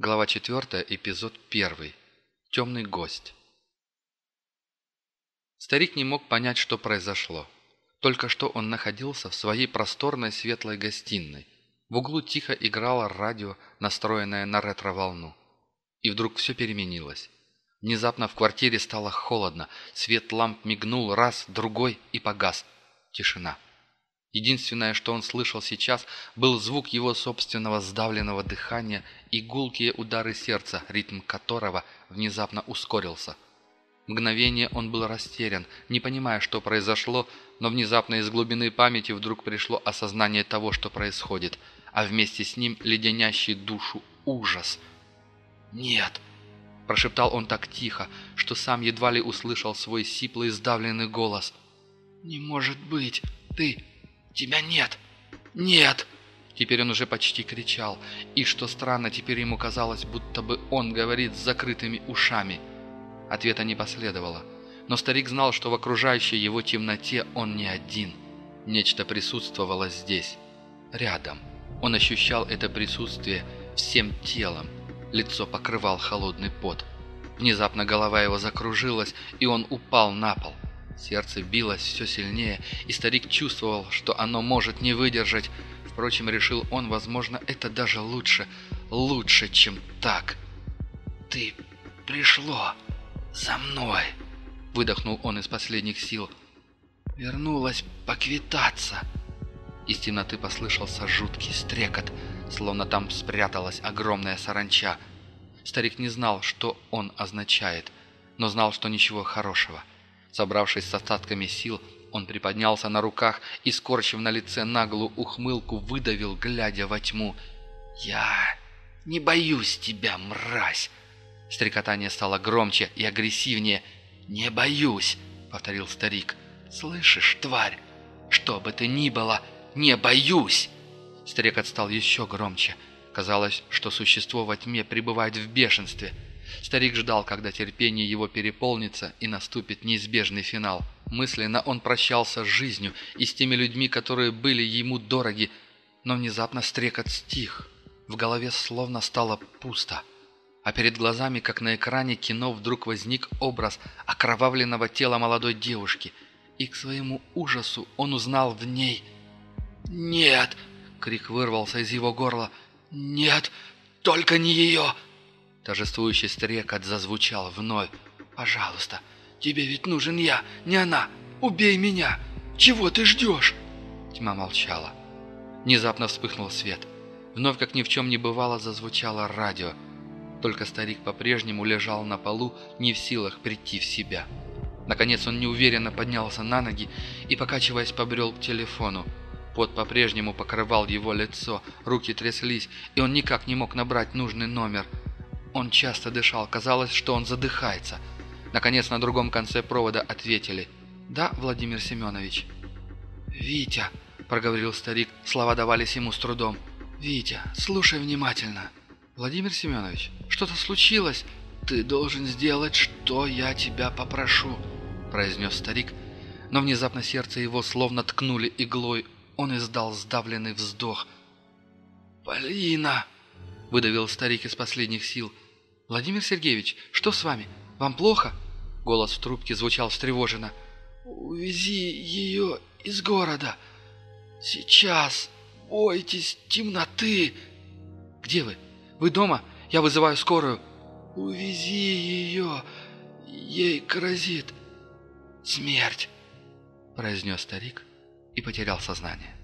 Глава 4, эпизод 1. Темный гость. Старик не мог понять, что произошло. Только что он находился в своей просторной светлой гостиной. В углу тихо играло радио, настроенное на ретро-волну. И вдруг все переменилось. Внезапно в квартире стало холодно, свет ламп мигнул раз, другой и погас. Тишина. Единственное, что он слышал сейчас, был звук его собственного сдавленного дыхания и гулкие удары сердца, ритм которого внезапно ускорился. Мгновение он был растерян, не понимая, что произошло, но внезапно из глубины памяти вдруг пришло осознание того, что происходит, а вместе с ним леденящий душу ужас. «Нет!» – прошептал он так тихо, что сам едва ли услышал свой сиплый сдавленный голос. «Не может быть! Ты...» «Тебя нет! Нет!» Теперь он уже почти кричал, и, что странно, теперь ему казалось, будто бы он говорит с закрытыми ушами. Ответа не последовало, но старик знал, что в окружающей его темноте он не один. Нечто присутствовало здесь, рядом. Он ощущал это присутствие всем телом. Лицо покрывал холодный пот. Внезапно голова его закружилась, и он упал на пол. Сердце билось все сильнее, и старик чувствовал, что оно может не выдержать. Впрочем, решил он, возможно, это даже лучше, лучше, чем так. «Ты пришло за мной!» — выдохнул он из последних сил. «Вернулась поквитаться!» Из темноты послышался жуткий стрекот, словно там спряталась огромная саранча. Старик не знал, что он означает, но знал, что ничего хорошего — Собравшись с остатками сил, он приподнялся на руках и, скорчив на лице наглую ухмылку, выдавил, глядя во тьму. «Я не боюсь тебя, мразь!» Стрекотание стало громче и агрессивнее. «Не боюсь!» — повторил старик. «Слышишь, тварь? Что бы ты ни было, не боюсь!» Стрекот стал еще громче. Казалось, что существо во тьме пребывает в бешенстве — Старик ждал, когда терпение его переполнится и наступит неизбежный финал. Мысленно он прощался с жизнью и с теми людьми, которые были ему дороги, но внезапно стрекот стих. В голове словно стало пусто. А перед глазами, как на экране кино, вдруг возник образ окровавленного тела молодой девушки. И к своему ужасу он узнал в ней... «Нет!» — крик вырвался из его горла. «Нет! Только не ее!» Торжествующий стрекот зазвучал вновь. «Пожалуйста, тебе ведь нужен я, не она! Убей меня! Чего ты ждешь?» Тьма молчала. Внезапно вспыхнул свет. Вновь, как ни в чем не бывало, зазвучало радио. Только старик по-прежнему лежал на полу, не в силах прийти в себя. Наконец он неуверенно поднялся на ноги и, покачиваясь, побрел к телефону. Пот по-прежнему покрывал его лицо, руки тряслись, и он никак не мог набрать нужный номер – он часто дышал, казалось, что он задыхается. Наконец, на другом конце провода ответили. «Да, Владимир Семенович». «Витя», — проговорил старик, слова давались ему с трудом. «Витя, слушай внимательно». «Владимир Семенович, что-то случилось? Ты должен сделать, что я тебя попрошу», — произнес старик. Но внезапно сердце его словно ткнули иглой. Он издал сдавленный вздох. «Полина!» — выдавил старик из последних сил. «Владимир Сергеевич, что с вами? Вам плохо?» Голос в трубке звучал встревоженно. «Увези ее из города. Сейчас. Бойтесь темноты». «Где вы? Вы дома? Я вызываю скорую». «Увези ее. Ей грозит смерть», — произнес старик и потерял сознание.